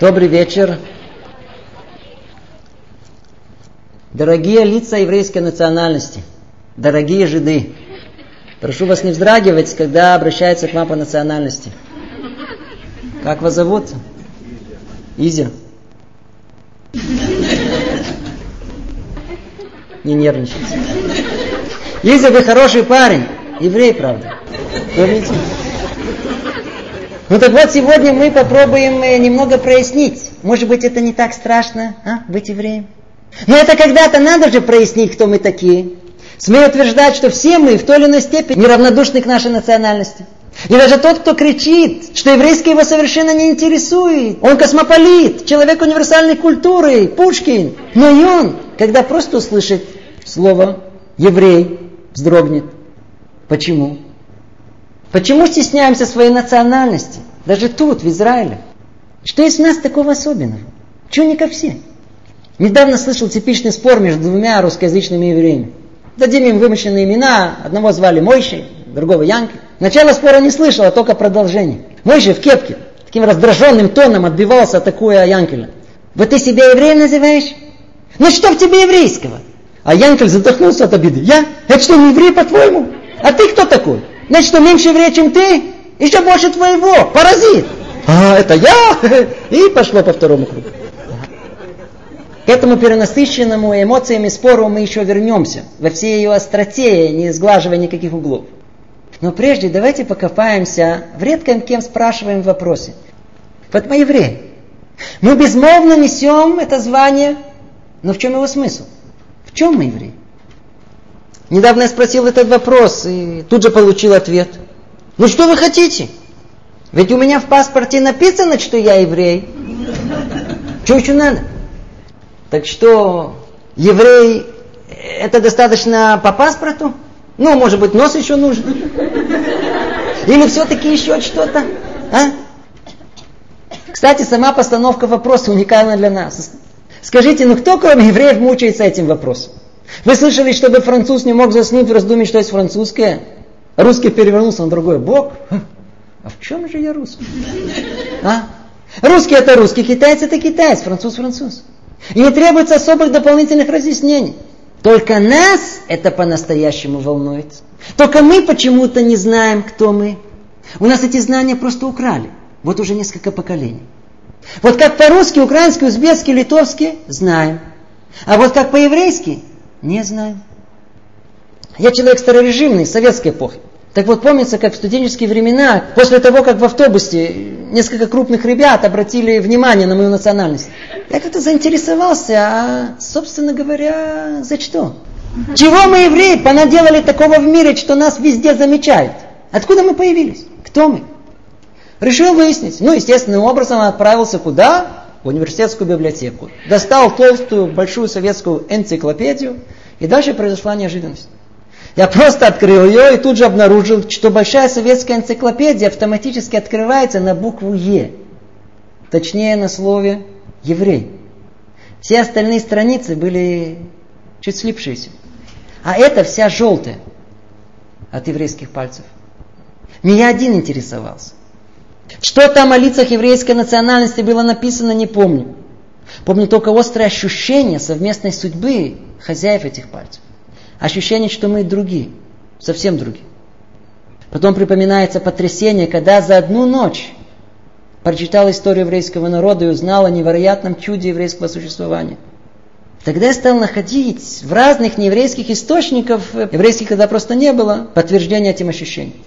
Добрый вечер. Дорогие лица еврейской национальности, дорогие жиды, прошу вас не вздрагивать, когда обращаются к вам по национальности. Как вас зовут? Изя. Не нервничайте. Изя, вы хороший парень. Еврей, правда. Помните? Ну так вот, сегодня мы попробуем э, немного прояснить. Может быть, это не так страшно, а, быть евреем? Но это когда-то надо же прояснить, кто мы такие. Смею утверждать, что все мы в той или иной степени неравнодушны к нашей национальности. И даже тот, кто кричит, что еврейский его совершенно не интересует, он космополит, человек универсальной культуры, Пушкин. Но и он, когда просто услышит слово «еврей», вздрогнет. Почему? Почему стесняемся своей национальности? Даже тут, в Израиле. Что есть в нас такого особенного? Чего не ко все? Недавно слышал типичный спор между двумя русскоязычными евреями. Дадим им вымышленные имена. Одного звали Мойши, другого Янки. Начало спора не слышал, а только продолжение. Мойши в кепке, таким раздраженным тоном отбивался, атакуя Янкеля. Вот ты себя евреем называешь? Ну что в тебе еврейского? А Янкель задохнулся от обиды. Я? Это что, не еврей, по-твоему? А ты кто такой? Значит, что меньше еврей, чем ты? Еще больше твоего. Паразит. А, это я? И пошло по второму кругу. К этому перенасыщенному эмоциями спору мы еще вернемся. Во всей ее остроте, не сглаживая никаких углов. Но прежде давайте покопаемся в редком кем спрашиваем вопросе. Вот мы евреи. Мы безмолвно несем это звание, но в чем его смысл? В чем мы евреи? Недавно я спросил этот вопрос и тут же получил ответ. Ну что вы хотите? Ведь у меня в паспорте написано, что я еврей. Что еще надо? Так что, еврей, это достаточно по паспорту? Ну, может быть, нос еще нужен? Или все-таки еще что-то? А? Кстати, сама постановка вопроса уникальна для нас. Скажите, ну кто кроме евреев мучается этим вопросом? Вы слышали, чтобы француз не мог заснуть в раздумье, что есть французское? Русский перевернулся на другой бок. А в чем же я русский? А? Русский это русский, китайец это китаец, француз француз. И не требуется особых дополнительных разъяснений. Только нас это по-настоящему волнует. Только мы почему-то не знаем, кто мы. У нас эти знания просто украли. Вот уже несколько поколений. Вот как по-русски, украински, узбекски, литовски знаем. А вот как по-еврейски не знаем. Я человек старорежимный, советской эпохи. Так вот, помнится, как в студенческие времена, после того, как в автобусе несколько крупных ребят обратили внимание на мою национальность, я как-то заинтересовался, а, собственно говоря, за что? Чего мы, евреи, понаделали такого в мире, что нас везде замечают? Откуда мы появились? Кто мы? Решил выяснить. Ну, естественным образом отправился куда? В университетскую библиотеку. Достал толстую, большую советскую энциклопедию, и дальше произошла неожиданность. Я просто открыл ее и тут же обнаружил, что большая советская энциклопедия автоматически открывается на букву Е. Точнее на слове еврей. Все остальные страницы были чуть слипшиеся. А это вся желтая от еврейских пальцев. Меня один интересовался. Что там о лицах еврейской национальности было написано, не помню. Помню только острое ощущение совместной судьбы хозяев этих пальцев. Ощущение, что мы другие, совсем другие. Потом припоминается потрясение, когда за одну ночь прочитал историю еврейского народа и узнал о невероятном чуде еврейского существования. Тогда я стал находить в разных нееврейских источниках, еврейских тогда просто не было, подтверждение этим ощущениям.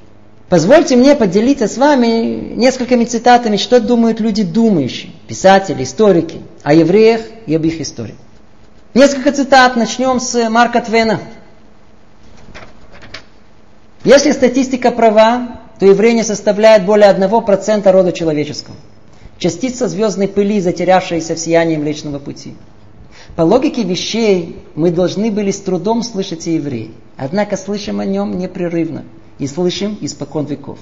Позвольте мне поделиться с вами несколькими цитатами, что думают люди думающие, писатели, историки, о евреях и об их истории. Несколько цитат, начнем с Марка Твена. Если статистика права, то евреи не составляют более 1% рода человеческого. Частица звездной пыли, затерявшаяся в сиянии Млечного Пути. По логике вещей мы должны были с трудом слышать о евреи. Однако слышим о нем непрерывно – и слышим испокон веков.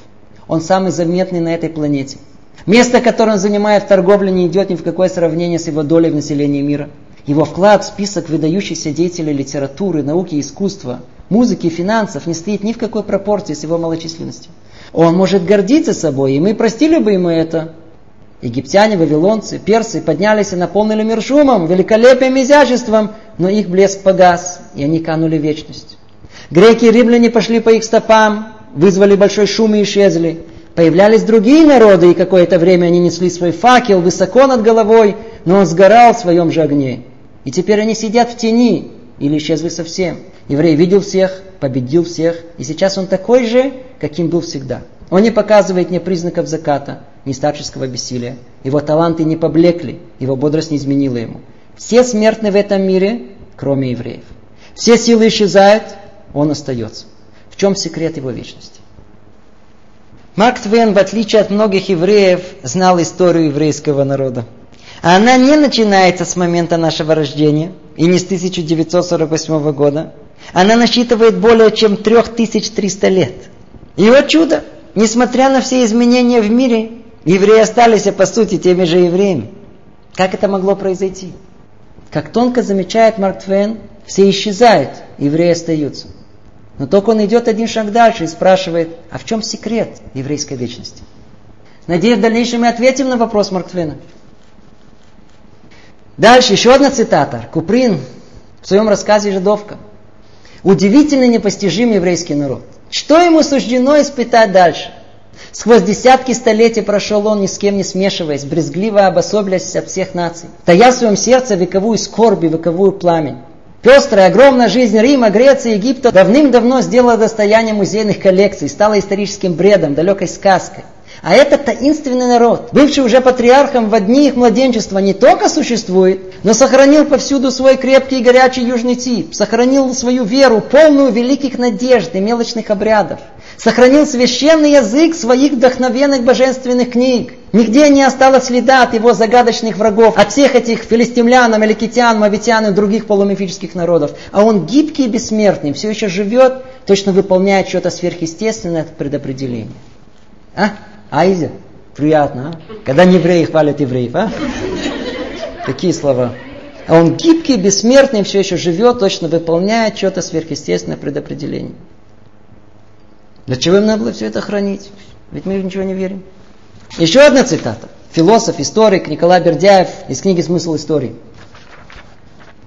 Он самый заметный на этой планете. Место, которое он занимает в торговле, не идет ни в какое сравнение с его долей в населении мира. Его вклад в список выдающихся деятелей литературы, науки, искусства, музыки финансов не стоит ни в какой пропорции с его малочисленностью. Он может гордиться собой, и мы простили бы ему это. Египтяне, вавилонцы, персы поднялись и наполнили мир шумом, великолепием и изяществом, но их блеск погас, и они канули в вечность. Греки и римляне пошли по их стопам, вызвали большой шум и исчезли. Появлялись другие народы, и какое-то время они несли свой факел высоко над головой, но он сгорал в своем же огне. И теперь они сидят в тени или исчезли совсем. Еврей видел всех, победил всех, и сейчас он такой же, каким был всегда. Он не показывает ни признаков заката, ни старческого бессилия. Его таланты не поблекли, его бодрость не изменила ему. Все смертны в этом мире, кроме евреев. Все силы исчезают, он остается. В чем секрет его вечности? Марк Твен, в отличие от многих евреев, знал историю еврейского народа. Она не начинается с момента нашего рождения и не с 1948 года. Она насчитывает более чем 3300 лет. И вот чудо, несмотря на все изменения в мире, евреи остались, по сути, теми же евреями. Как это могло произойти? Как тонко замечает Марк Твен, все исчезают, евреи остаются. Но только он идет один шаг дальше и спрашивает, а в чем секрет еврейской вечности? Надеюсь, в дальнейшем мы ответим на вопрос Марк Твена. Дальше еще одна цитата. Куприн в своем рассказе «Жидовка». Удивительно непостижим еврейский народ. Что ему суждено испытать дальше? Сквозь десятки столетий прошел он, ни с кем не смешиваясь, брезгливо обособлясь от всех наций, тая в своем сердце вековую скорбь и вековую пламень. Пестрая, огромная жизнь Рима, Греции, Египта давным-давно сделала достояние музейных коллекций, стала историческим бредом, далекой сказкой. А этот таинственный народ, бывший уже патриархом в одни их младенчества, не только существует, но сохранил повсюду свой крепкий и горячий южный тип, сохранил свою веру, полную великих надежд и мелочных обрядов, сохранил священный язык своих вдохновенных божественных книг. Нигде не осталось следа от его загадочных врагов, от всех этих филистимлян, амаликитян, мавитян и других полумифических народов. А он гибкий и бессмертный, все еще живет, точно выполняет что-то сверхъестественное от предопределения. А? Айзе, приятно, а? Когда не евреи хвалят евреев, а? Такие слова. А он гибкий, бессмертный, все еще живет, точно выполняет что-то сверхъестественное предопределение. Для чего им надо было все это хранить? Ведь мы ничего не верим. Еще одна цитата. Философ, историк Николай Бердяев из книги «Смысл истории».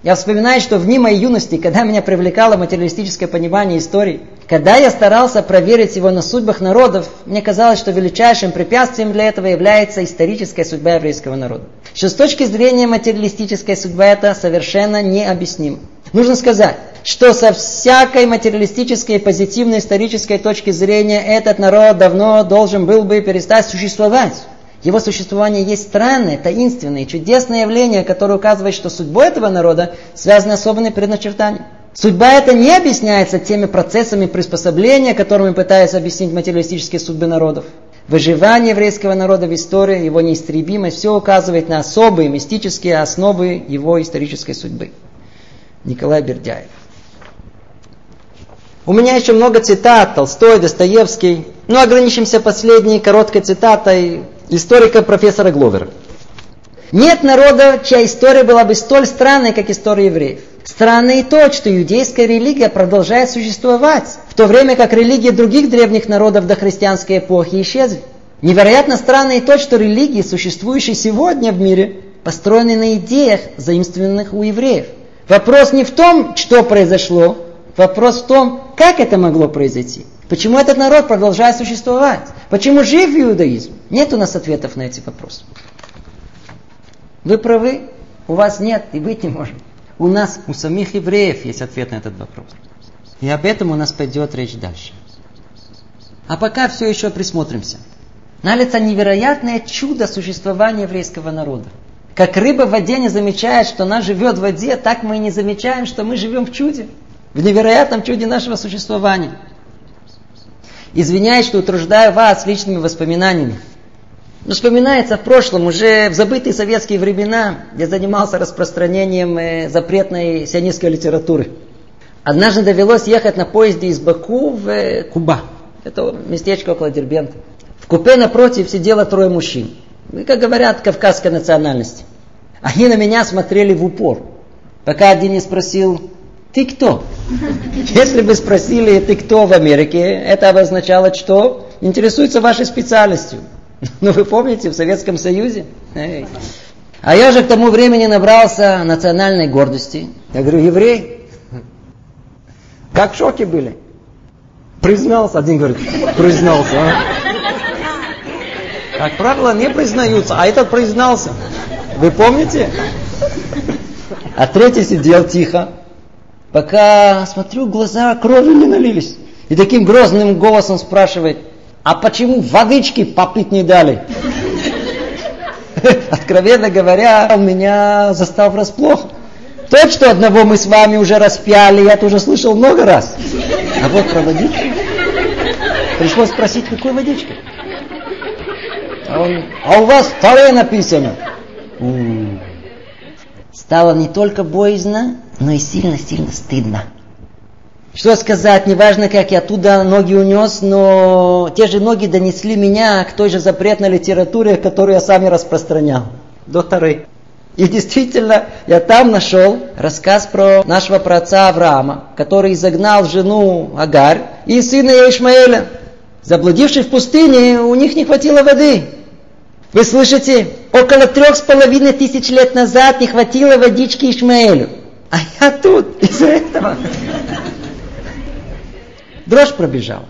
Я вспоминаю, что в дни моей юности, когда меня привлекало материалистическое понимание истории, когда я старался проверить его на судьбах народов, мне казалось, что величайшим препятствием для этого является историческая судьба еврейского народа. Что с точки зрения материалистической судьбы это совершенно необъяснимо. Нужно сказать, что со всякой материалистической позитивной исторической точки зрения этот народ давно должен был бы перестать существовать. Его существование есть странное, таинственное, чудесное явление, которое указывает, что судьбой этого народа связаны особенные предначертания. Судьба это не объясняется теми процессами приспособления, которыми пытаются объяснить материалистические судьбы народов. Выживание еврейского народа в истории, его неистребимость, все указывает на особые мистические основы его исторической судьбы. Николай Бердяев. У меня еще много цитат, Толстой, Достоевский, но ограничимся последней короткой цитатой историка профессора Гловера. Нет народа, чья история была бы столь странной, как история евреев. Странно и то, что иудейская религия продолжает существовать, в то время как религии других древних народов до христианской эпохи исчезли. Невероятно странно и то, что религии, существующие сегодня в мире, построены на идеях, заимствованных у евреев. Вопрос не в том, что произошло, вопрос в том, как это могло произойти. Почему этот народ продолжает существовать? Почему жив иудаизм? Нет у нас ответов на эти вопросы. Вы правы, у вас нет и быть не может. У нас, у самих евреев есть ответ на этот вопрос. И об этом у нас пойдет речь дальше. А пока все еще присмотримся. Налится невероятное чудо существования еврейского народа. Как рыба в воде не замечает, что она живет в воде, так мы и не замечаем, что мы живем в чуде. В невероятном чуде нашего существования. Извиняюсь, что утруждаю вас личными воспоминаниями. Но вспоминается в прошлом, уже в забытые советские времена, я занимался распространением э, запретной сионистской литературы. Однажды довелось ехать на поезде из Баку в э, Куба. Это местечко около Дербента. В купе напротив сидело трое мужчин. И, как говорят, кавказской национальности. Они на меня смотрели в упор. Пока один не спросил, ты кто? Если бы спросили, ты кто в Америке, это обозначало что? Интересуется вашей специальностью. Ну вы помните, в Советском Союзе? А я же к тому времени набрался национальной гордости. Я говорю, еврей. Как в шоке были. Признался. Один говорит, признался. А? Как правило, не признаются, а этот признался. Вы помните? А третий сидел тихо, пока, смотрю, глаза кровью не налились. И таким грозным голосом спрашивает, а почему водички попить не дали? Откровенно говоря, он меня застал врасплох. Тот, что одного мы с вами уже распяли, я тоже слышал много раз. А вот про водичку. Пришлось спросить, какой водичкой. А, он, а у вас второе написано. Стало не только боязно, но и сильно-сильно стыдно. Что сказать, неважно, как я оттуда ноги унес, но те же ноги донесли меня к той же запретной литературе, которую я сам и распространял. До Тары. И действительно, я там нашел рассказ про нашего праотца Авраама, который изогнал жену Агарь и сына Ишмаэля. Заблудившись в пустыне, у них не хватило воды. Вы слышите, около трех с половиной тысяч лет назад не хватило водички Ишмаэлю. А я тут из-за этого. Дрожь пробежала.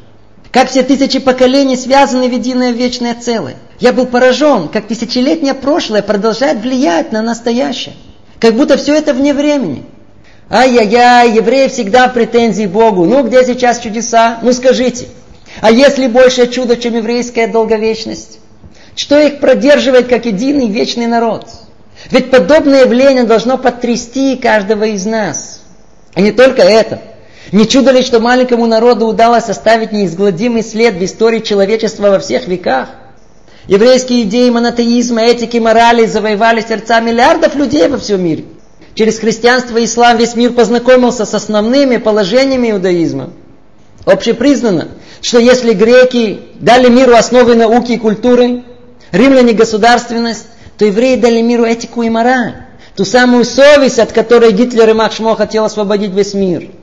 Как все тысячи поколений связаны в единое вечное целое. Я был поражен, как тысячелетнее прошлое продолжает влиять на настоящее. Как будто все это вне времени. Ай-яй-яй, евреи всегда претензии Богу. Ну, где сейчас чудеса? Ну, скажите. А если большее чудо, чем еврейская долговечность? Что их продерживает как единый вечный народ? Ведь подобное явление должно потрясти каждого из нас. И не только это – не чудо ли, что маленькому народу удалось оставить неизгладимый след в истории человечества во всех веках? Еврейские идеи монотеизма, этики, морали завоевали сердца миллиардов людей во всем мире. Через христианство и ислам весь мир познакомился с основными положениями иудаизма. Общепризнано, что если греки дали миру основы науки и культуры, римляне государственность, то евреи дали миру этику и мораль. Ту самую совесть, от которой Гитлер и Махшмо хотел освободить весь мир –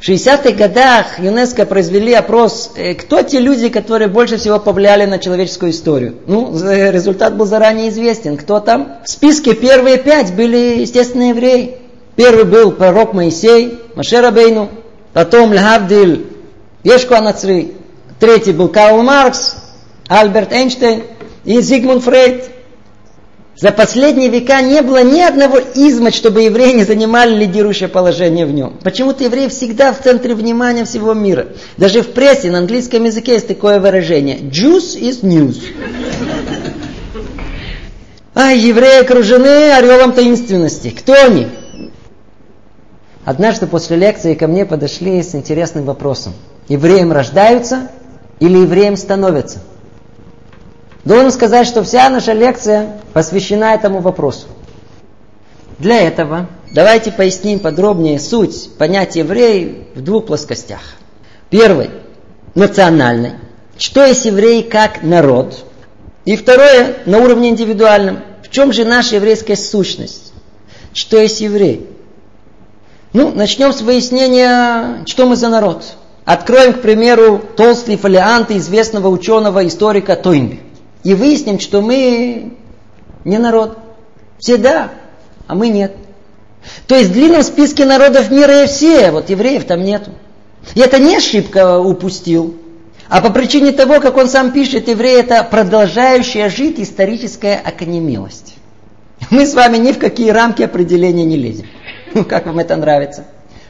в 60-х годах ЮНЕСКО произвели опрос, э, кто те люди, которые больше всего повлияли на человеческую историю. Ну, результат был заранее известен. Кто там? В списке первые пять были, естественно, евреи. Первый был пророк Моисей, Машер Бейну, потом Лхавдиль, Ешку Анацри. Третий был Карл Маркс, Альберт Эйнштейн и Зигмунд Фрейд. За последние века не было ни одного изма, чтобы евреи не занимали лидирующее положение в нем. Почему-то евреи всегда в центре внимания всего мира. Даже в прессе на английском языке есть такое выражение. Juice is news. А евреи окружены орелом таинственности. Кто они? Однажды после лекции ко мне подошли с интересным вопросом. Евреям рождаются или евреям становятся? Должен сказать, что вся наша лекция посвящена этому вопросу. Для этого давайте поясним подробнее суть понятия еврей в двух плоскостях. Первый – национальный. Что есть еврей как народ? И второе – на уровне индивидуальном. В чем же наша еврейская сущность? Что есть еврей? Ну, начнем с выяснения, что мы за народ. Откроем, к примеру, толстые фолианты известного ученого историка Тойнби. И выясним, что мы не народ. Все да, а мы нет. То есть в длинном списке народов мира и все, вот евреев там нету. И это не ошибка упустил, а по причине того, как он сам пишет, евреи это продолжающая жить историческая оконемелость. Мы с вами ни в какие рамки определения не лезем. Ну, как вам это нравится?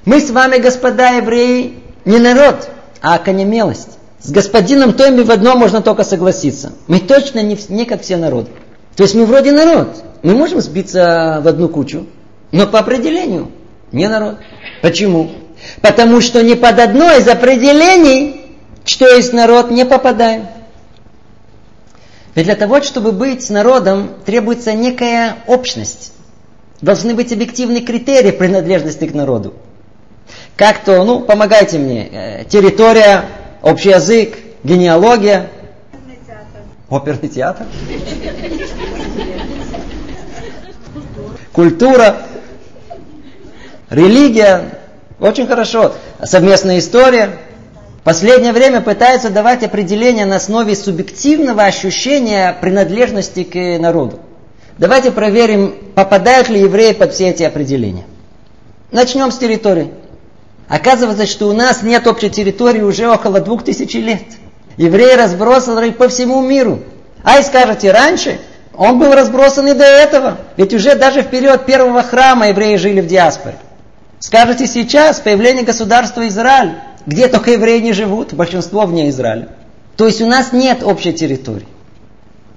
Мы с вами, господа евреи, не народ, а оконемелость. С господином Тойми в одном можно только согласиться. Мы точно не, не как все народы. То есть мы вроде народ. Мы можем сбиться в одну кучу, но по определению не народ. Почему? Потому что ни под одно из определений, что есть народ, не попадаем. Ведь для того, чтобы быть народом, требуется некая общность. Должны быть объективные критерии принадлежности к народу. Как то, ну, помогайте мне, э, территория, общий язык, генеалогия. Оперный театр. Культура, религия. Очень хорошо. Совместная история. Последнее время пытаются давать определение на основе субъективного ощущения принадлежности к народу. Давайте проверим, попадают ли евреи под все эти определения. Начнем с территории. Оказывается, что у нас нет общей территории уже около двух тысяч лет. Евреи разбросаны по всему миру. А и скажете, раньше он был разбросан и до этого. Ведь уже даже в период первого храма евреи жили в диаспоре. Скажете сейчас, появление государства Израиль, где только евреи не живут, большинство вне Израиля. То есть у нас нет общей территории.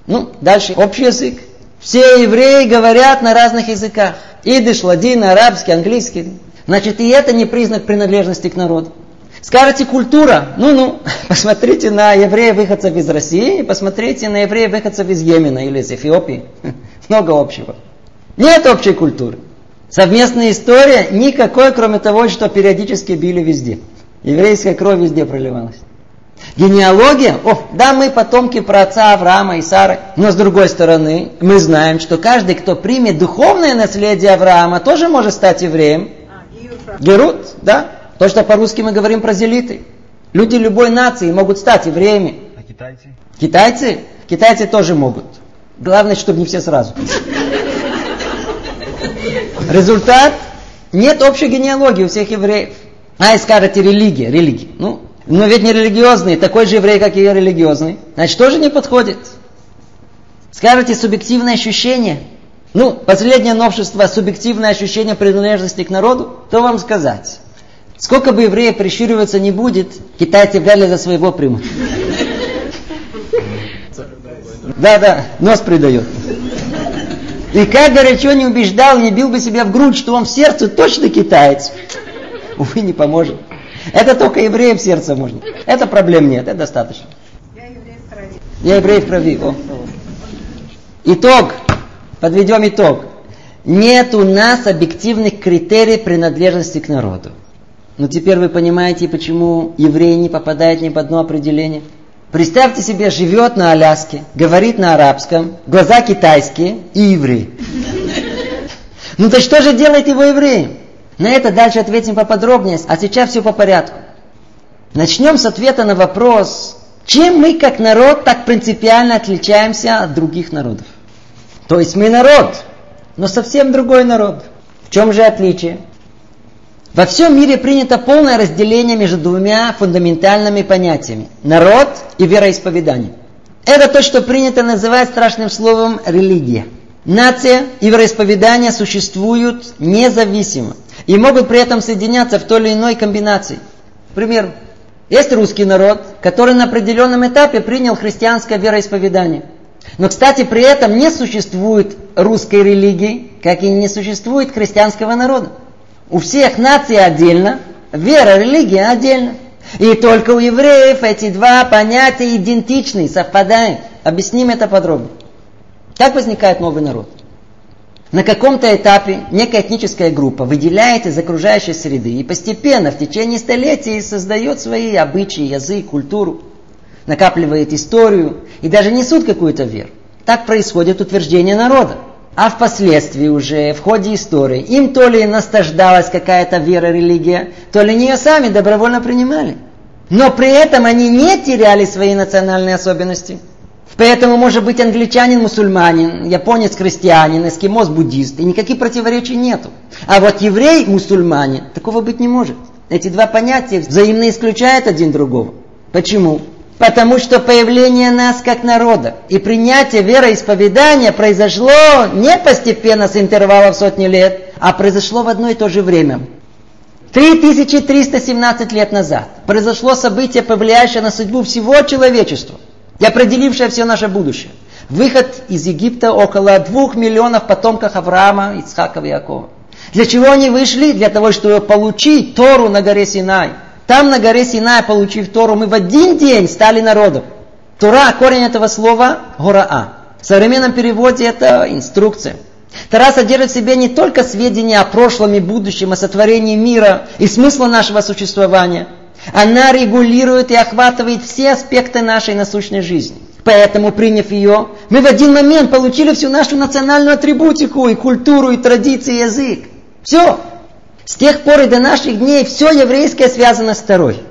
Ну, дальше общий язык. Все евреи говорят на разных языках. Идыш, ладин, арабский, английский. Значит, и это не признак принадлежности к народу. Скажете культура. Ну-ну, посмотрите на евреев-выходцев из России, посмотрите на евреев-выходцев из Йемена или из Эфиопии. Много общего. Нет общей культуры. Совместная история никакой, кроме того, что периодически били везде. Еврейская кровь везде проливалась. Генеалогия, о, да, мы потомки праотца Авраама и Сары, но с другой стороны, мы знаем, что каждый, кто примет духовное наследие Авраама, тоже может стать евреем. Герут, да, то, что по-русски мы говорим про зелиты. Люди любой нации могут стать евреями. А китайцы? Китайцы? Китайцы тоже могут. Главное, чтобы не все сразу. Результат? Нет общей генеалогии у всех евреев. А, и скажете, религия, религия. Ну, но ведь не религиозный, такой же еврей, как и я религиозный. Значит, тоже не подходит. Скажете, субъективное ощущение. Ну, последнее новшество, субъективное ощущение принадлежности к народу, то вам сказать. Сколько бы евреев прищуриваться не будет, китайцы вряд за своего примут. Да, да, нос придает. И как горячо не убеждал, не бил бы себя в грудь, что он в сердце точно китаец. Увы, не поможет. Это только евреев в сердце можно. Это проблем нет, это достаточно. Я еврей в крови. Я еврей в крови. О. Итог. Подведем итог. Нет у нас объективных критериев принадлежности к народу. Но теперь вы понимаете, почему еврей не попадает ни под одно определение. Представьте себе, живет на Аляске, говорит на арабском, глаза китайские и еврей. Ну то что же делает его евреем? На это дальше ответим поподробнее, а сейчас все по порядку. Начнем с ответа на вопрос, чем мы как народ так принципиально отличаемся от других народов. То есть мы народ, но совсем другой народ. В чем же отличие? Во всем мире принято полное разделение между двумя фундаментальными понятиями – народ и вероисповедание. Это то, что принято называть страшным словом религия. Нация и вероисповедание существуют независимо и могут при этом соединяться в той или иной комбинации. Пример. Есть русский народ, который на определенном этапе принял христианское вероисповедание. Но, кстати, при этом не существует русской религии, как и не существует христианского народа. У всех наций отдельно, вера, религия отдельно. И только у евреев эти два понятия идентичны, совпадают. Объясним это подробно. Как возникает новый народ? На каком-то этапе некая этническая группа выделяет из окружающей среды и постепенно в течение столетий создает свои обычаи, язык, культуру, накапливает историю и даже несут какую-то веру. Так происходит утверждение народа. А впоследствии уже в ходе истории им то ли наслаждалась какая-то вера, религия, то ли они ее сами добровольно принимали. Но при этом они не теряли свои национальные особенности – Поэтому может быть англичанин мусульманин, японец христианин, эскимос буддист, и никаких противоречий нету. А вот еврей мусульманин, такого быть не может. Эти два понятия взаимно исключают один другого. Почему? Потому что появление нас как народа и принятие вероисповедания произошло не постепенно с интервалом сотни лет, а произошло в одно и то же время. 3317 лет назад произошло событие, повлияющее на судьбу всего человечества – и определившая все наше будущее. Выход из Египта около двух миллионов потомков Авраама, Ицхака и Якова. Для чего они вышли? Для того, чтобы получить Тору на горе Синай. Там на горе Синай, получив Тору, мы в один день стали народом. Тора, корень этого слова – гораа. В современном переводе это инструкция. Тора содержит в себе не только сведения о прошлом и будущем, о сотворении мира и смысла нашего существования – она регулирует и охватывает все аспекты нашей насущной жизни. Поэтому, приняв ее, мы в один момент получили всю нашу национальную атрибутику, и культуру, и традиции, и язык. Все. С тех пор и до наших дней все еврейское связано с второй.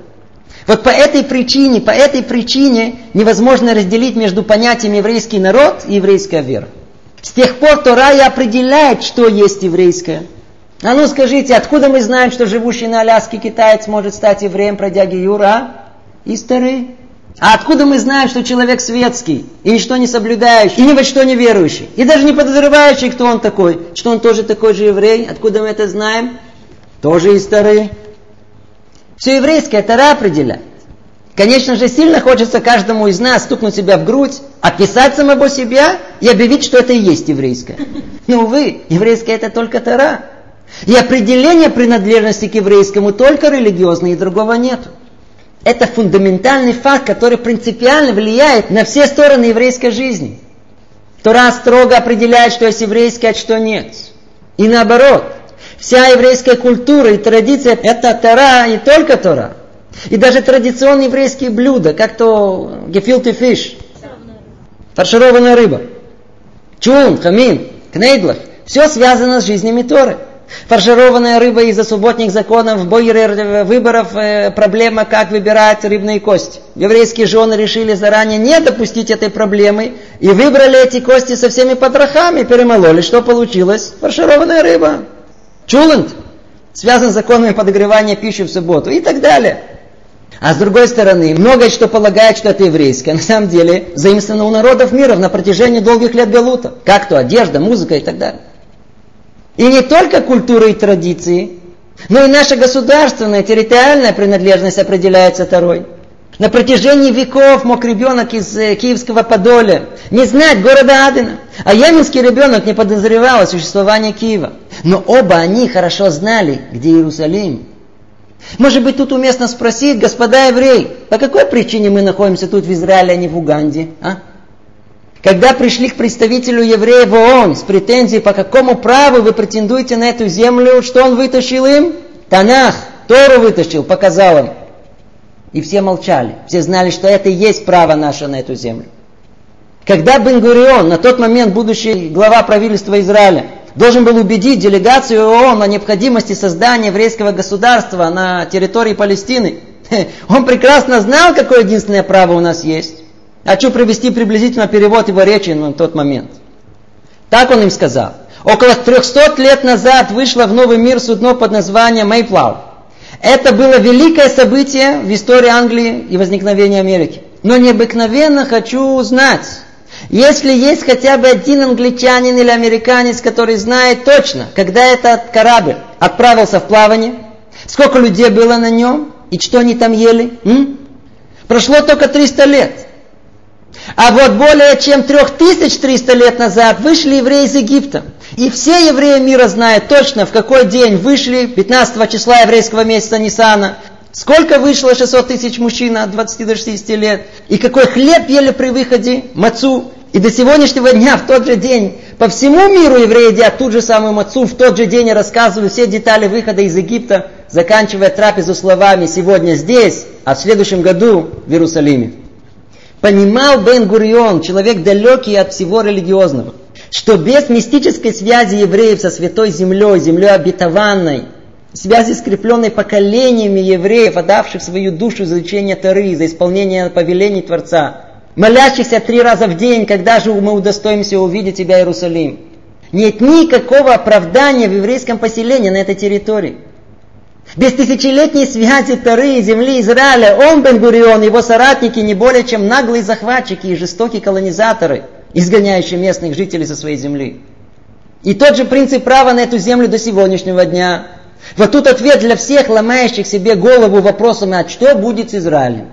Вот по этой причине, по этой причине невозможно разделить между понятием еврейский народ и еврейская вера. С тех пор Тора и определяет, что есть еврейское. А ну скажите, откуда мы знаем, что живущий на Аляске китаец может стать евреем, пройдя Гиюр, а? Истории. А откуда мы знаем, что человек светский, и ничто не соблюдающий, и ни во что не верующий, и даже не подозревающий, кто он такой, что он тоже такой же еврей? Откуда мы это знаем? Тоже истории. Все еврейское Тора определяет. Конечно же, сильно хочется каждому из нас стукнуть себя в грудь, описать самого себя и объявить, что это и есть еврейское. Но, увы, еврейское это только Тора. И определение принадлежности к еврейскому только религиозное, и другого нет. Это фундаментальный факт, который принципиально влияет на все стороны еврейской жизни. Тора строго определяет, что есть еврейское, а что нет. И наоборот, вся еврейская культура и традиция – это Тора, не только Тора. И даже традиционные еврейские блюда, как то гефилты фиш, фаршированная рыба, чун, хамин, кнейдлах, все связано с жизнями Торы. Фаршированная рыба из-за субботних законов, бойер выборов, э, проблема, как выбирать рыбные кости. Еврейские жены решили заранее не допустить этой проблемы и выбрали эти кости со всеми потрохами, перемололи. Что получилось? Фаршированная рыба. Чулент. Связан с законами подогревания пищи в субботу и так далее. А с другой стороны, многое, что полагает, что это еврейское, на самом деле заимствовано у народов мира на протяжении долгих лет Галута. Как то одежда, музыка и так далее. И не только культура и традиции, но и наша государственная, территориальная принадлежность определяется второй. На протяжении веков мог ребенок из э, Киевского Подоля не знать города Адена, а йеменский ребенок не подозревал о существовании Киева. Но оба они хорошо знали, где Иерусалим. Может быть, тут уместно спросить, господа евреи, по какой причине мы находимся тут в Израиле, а не в Уганде? А? Когда пришли к представителю евреев в ООН с претензией, по какому праву вы претендуете на эту землю, что он вытащил им? Танах, Тору вытащил, показал им. И все молчали. Все знали, что это и есть право наше на эту землю. Когда бен на тот момент будущий глава правительства Израиля, должен был убедить делегацию ООН о необходимости создания еврейского государства на территории Палестины, он прекрасно знал, какое единственное право у нас есть. Хочу привести приблизительно перевод его речи на тот момент. Так он им сказал. Около 300 лет назад вышло в новый мир судно под названием Мейплау. Это было великое событие в истории Англии и возникновения Америки. Но необыкновенно хочу узнать, если есть хотя бы один англичанин или американец, который знает точно, когда этот корабль отправился в плавание, сколько людей было на нем и что они там ели, м? прошло только 300 лет. А вот более чем 3300 лет назад вышли евреи из Египта. И все евреи мира знают точно, в какой день вышли, 15 числа еврейского месяца Нисана, Сколько вышло 600 тысяч мужчин от 20 до 60 лет? И какой хлеб ели при выходе? Мацу. И до сегодняшнего дня, в тот же день, по всему миру евреи едят ту же самую мацу, в тот же день я рассказываю все детали выхода из Египта, заканчивая трапезу словами «сегодня здесь, а в следующем году в Иерусалиме». Понимал Бен Гурион, человек далекий от всего религиозного, что без мистической связи евреев со Святой Землей, землей обетованной, связи, скрепленной поколениями евреев, отдавших свою душу за изучение Тары, за исполнение повелений Творца, молящихся три раза в день, когда же мы удостоимся увидеть Тебя, Иерусалим. Нет никакого оправдания в еврейском поселении на этой территории. Без тысячелетней связи Тары и земли Израиля он, бен его соратники не более чем наглые захватчики и жестокие колонизаторы, изгоняющие местных жителей со своей земли. И тот же принцип права на эту землю до сегодняшнего дня – вот тут ответ для всех, ломающих себе голову вопросами, а что будет с Израилем?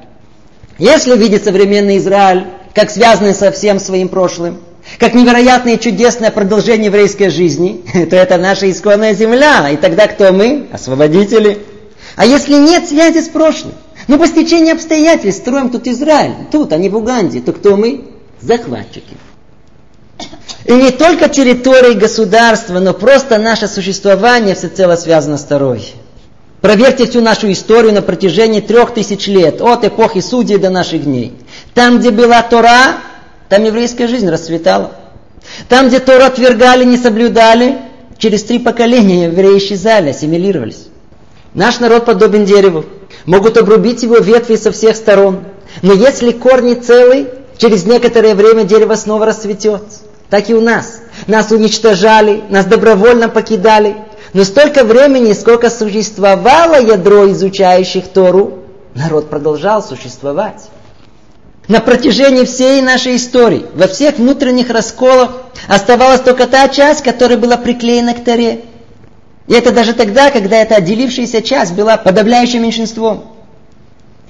Если видит современный Израиль, как связанный со всем своим прошлым, как невероятное и чудесное продолжение еврейской жизни, то это наша исконная земля. И тогда кто мы? Освободители. А если нет связи с прошлым? Ну, по стечению обстоятельств строим тут Израиль, тут, а не в Уганде, то кто мы? Захватчики. И не только территории государства, но просто наше существование всецело связано с второй. Проверьте всю нашу историю на протяжении трех тысяч лет, от эпохи судей до наших дней. Там, где была Тора, там еврейская жизнь расцветала. Там, где Тору отвергали, не соблюдали, через три поколения евреи исчезали, ассимилировались. Наш народ подобен дереву. могут обрубить его ветви со всех сторон. Но если корни целы, через некоторое время дерево снова расцветет. Так и у нас. Нас уничтожали, нас добровольно покидали. Но столько времени, сколько существовало ядро изучающих Тору, народ продолжал существовать. На протяжении всей нашей истории, во всех внутренних расколах, оставалась только та часть, которая была приклеена к Торе. И это даже тогда, когда эта отделившаяся часть была подавляющим меньшинством.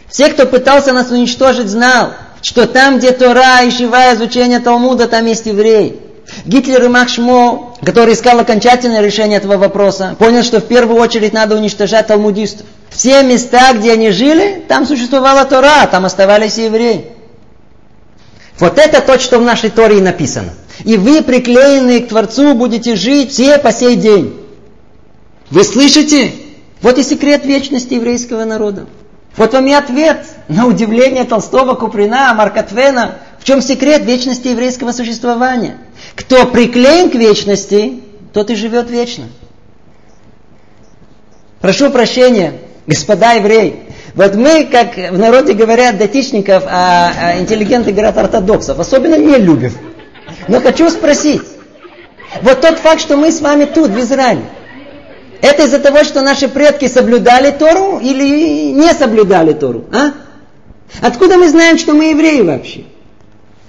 Все, кто пытался нас уничтожить, знал, что там, где Тора и Шива изучение Талмуда, там есть евреи. Гитлер и Махшмо, который искал окончательное решение этого вопроса, понял, что в первую очередь надо уничтожать талмудистов. Все места, где они жили, там существовала Тора, там оставались евреи. Вот это то, что в нашей Торе и написано. И вы, приклеенные к Творцу, будете жить все по сей день. Вы слышите? Вот и секрет вечности еврейского народа. Вот вам и ответ на удивление Толстого, Куприна, Марка Твена. В чем секрет вечности еврейского существования? Кто приклеен к вечности, тот и живет вечно. Прошу прощения, господа евреи. Вот мы, как в народе говорят датичников, а, а интеллигенты говорят ортодоксов, особенно не любим. Но хочу спросить. Вот тот факт, что мы с вами тут, в Израиле, это из-за того, что наши предки соблюдали Тору или не соблюдали Тору? А? Откуда мы знаем, что мы евреи вообще?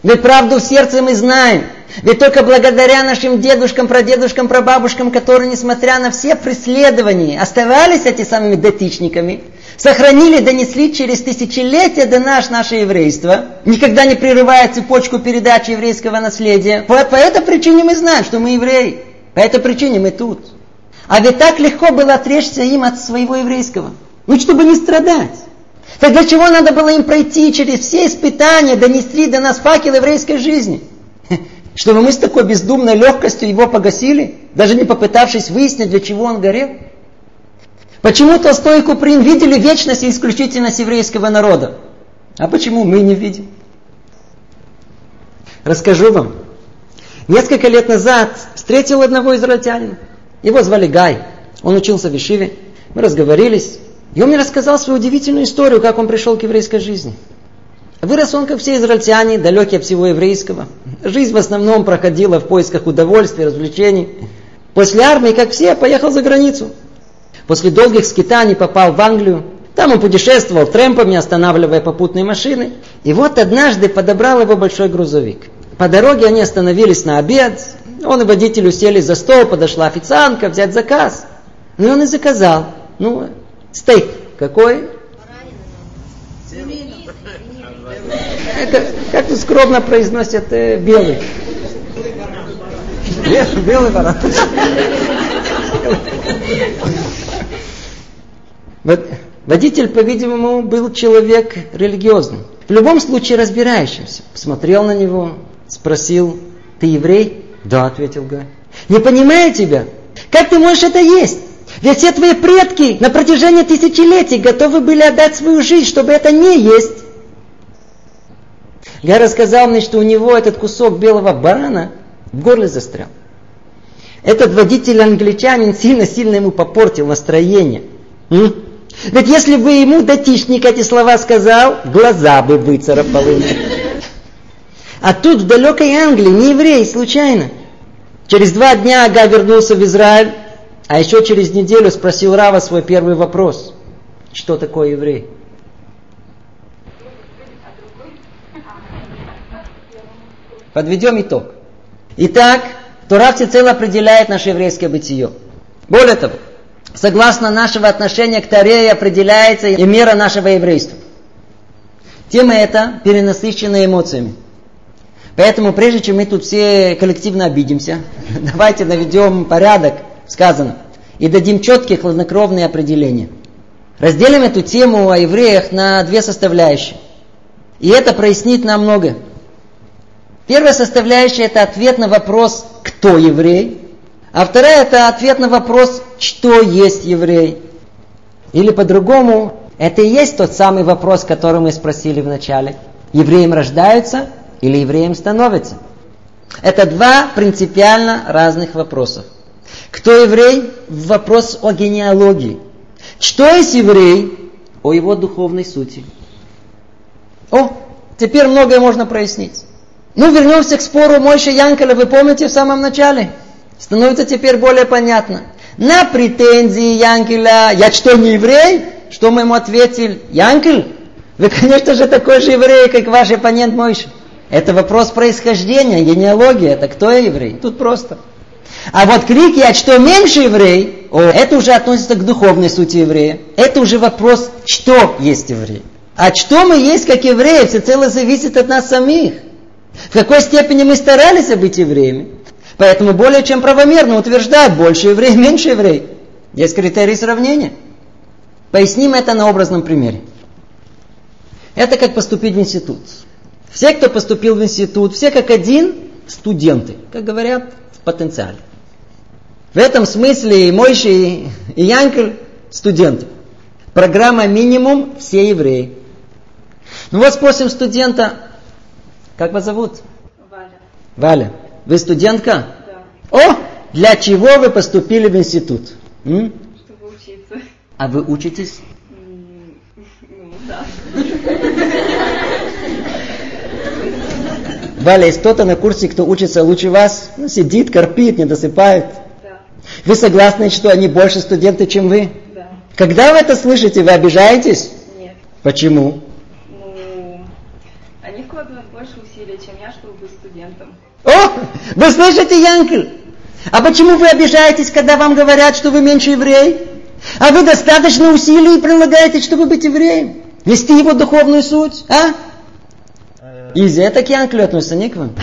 Ведь правду в сердце мы знаем. Ведь только благодаря нашим дедушкам, прадедушкам, прабабушкам, которые, несмотря на все преследования, оставались этими самыми датичниками, сохранили, донесли через тысячелетия до наш наше еврейство, никогда не прерывая цепочку передачи еврейского наследия. По, по этой причине мы знаем, что мы евреи. По этой причине мы тут. А ведь так легко было отречься им от своего еврейского. Ну, чтобы не страдать. Так для чего надо было им пройти через все испытания, донести до нас факел еврейской жизни? Чтобы мы с такой бездумной легкостью его погасили, даже не попытавшись выяснить, для чего он горел? Почему Толстой и Куприн видели вечность и исключительность еврейского народа? А почему мы не видим? Расскажу вам. Несколько лет назад встретил одного израильтянина. Его звали Гай. Он учился в Ишиве. Мы разговорились. И он мне рассказал свою удивительную историю, как он пришел к еврейской жизни. Вырос он, как все израильтяне, далекий от всего еврейского. Жизнь в основном проходила в поисках удовольствия, развлечений. После армии, как все, поехал за границу. После долгих скитаний попал в Англию. Там он путешествовал трэмпами, останавливая попутные машины. И вот однажды подобрал его большой грузовик. По дороге они остановились на обед. Он и водитель усели за стол, подошла официантка взять заказ. Ну и он и заказал. Ну, стейк какой? Это, как скромно произносят э, белый. Белый баран. Водитель, по-видимому, был человек религиозный. В любом случае разбирающимся. Посмотрел на него, спросил, ты еврей? Да, ответил Гай. Не понимаю тебя. Как ты можешь это есть? Ведь все твои предки на протяжении тысячелетий готовы были отдать свою жизнь, чтобы это не есть. Гай рассказал мне, что у него этот кусок белого барана в горле застрял. Этот водитель англичанин сильно-сильно ему попортил настроение. М? Ведь если бы ему датишник эти слова сказал, глаза бы выцарапал ему. А тут в далекой Англии, не еврей, случайно. Через два дня Ага вернулся в Израиль, а еще через неделю спросил Рава свой первый вопрос. Что такое еврей? Подведем итог. Итак, Тора всецело определяет наше еврейское бытие. Более того, согласно нашего отношения к Торе определяется и мера нашего еврейства. Тема эта перенасыщена эмоциями. Поэтому прежде чем мы тут все коллективно обидимся, давайте наведем порядок, сказано, и дадим четкие хладнокровные определения. Разделим эту тему о евреях на две составляющие. И это прояснит нам многое. Первая составляющая это ответ на вопрос, кто еврей, а вторая это ответ на вопрос, что есть еврей. Или по-другому, это и есть тот самый вопрос, который мы спросили в начале. Евреем рождаются или евреем становятся? Это два принципиально разных вопроса. Кто еврей? Вопрос о генеалогии. Что есть еврей? о его духовной сути. О, теперь многое можно прояснить. Ну, вернемся к спору Мойши Янкеля, вы помните в самом начале? Становится теперь более понятно. На претензии Янкеля, я что, не еврей? Что мы ему ответили? Янкель, вы, конечно же, такой же еврей, как ваш оппонент Мойши. Это вопрос происхождения, генеалогия. Это кто я еврей? Тут просто. А вот крик «Я что меньше еврей?» о, это уже относится к духовной сути еврея. Это уже вопрос, что есть еврей. А что мы есть как евреи, всецело зависит от нас самих. В какой степени мы старались быть евреями. Поэтому более чем правомерно утверждать, больше еврей, меньше еврей. Есть критерий сравнения. Поясним это на образном примере. Это как поступить в институт. Все, кто поступил в институт, все как один студенты, как говорят, в потенциале. В этом смысле и Мойши, и Янкель студенты. Программа минимум все евреи. Ну вот спросим студента, как вас зовут? Валя. Валя. Вы студентка? Да. О, для чего вы поступили в институт? М? Чтобы учиться. А вы учитесь? Ну, да. Валя, есть кто-то на курсе, кто учится лучше вас? Ну, сидит, корпит, не досыпает. Да. Вы согласны, что они больше студенты, чем вы? Да. Когда вы это слышите, вы обижаетесь? Нет. Почему? Ну, они вкладывают больше усилий, чем я, чтобы быть студентом. О, вы слышите, Янкель? А почему вы обижаетесь, когда вам говорят, что вы меньше еврей? А вы достаточно усилий прилагаете, чтобы быть евреем? Вести его духовную суть, а? Изи, это к Янкелю относится, не к вам.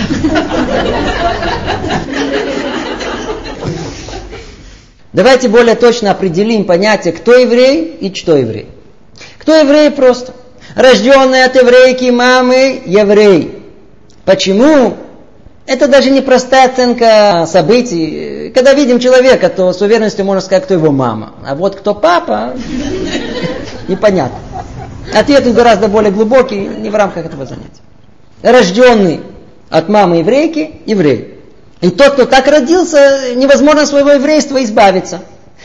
Давайте более точно определим понятие, кто еврей и что еврей. Кто еврей просто? Рожденный от еврейки мамы еврей. Почему? Это даже не простая оценка событий. Когда видим человека, то с уверенностью можно сказать, кто его мама. А вот кто папа, непонятно. Ответ гораздо более глубокий, не в рамках этого занятия. Рожденный от мамы еврейки, еврей. И тот, кто так родился, невозможно от своего еврейства избавиться.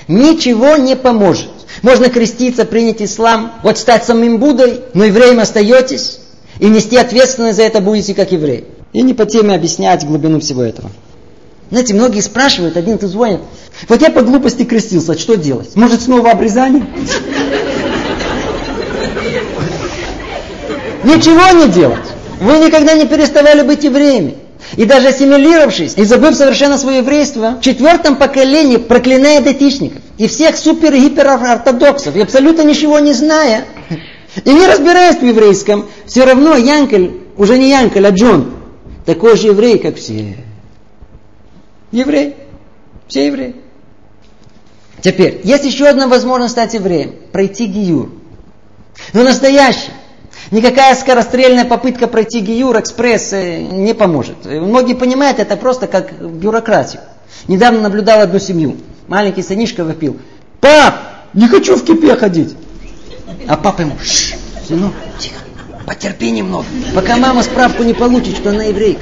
Ничего не поможет. Можно креститься, принять ислам, вот стать самим Буддой, но евреем остаетесь, и нести ответственность за это будете как еврей. И не по теме объяснять глубину всего этого. Знаете, многие спрашивают, один ты звонит, вот я по глупости крестился, что делать? Может снова обрезание? Ничего не делать. Вы никогда не переставали быть евреями. И даже ассимилировавшись и забыв совершенно свое еврейство, в четвертом поколении проклиная датичников и всех супер-гипер-ортодоксов, и абсолютно ничего не зная, и не разбираясь в еврейском, все равно Янкель, уже не Янкель, а Джон, такой же еврей, как все. Еврей. Все евреи. Теперь, есть еще одна возможность стать евреем. Пройти гиюр. Но настоящий. Никакая скорострельная попытка пройти ГИЮР, экспресс э, не поможет. Многие понимают это просто как бюрократию. Недавно наблюдал одну семью. Маленький сынишка вопил. Пап, не хочу в кипе ходить. А папа ему, Шш, сынок, тихо, потерпи немного. Пока мама справку не получит, что она еврейка.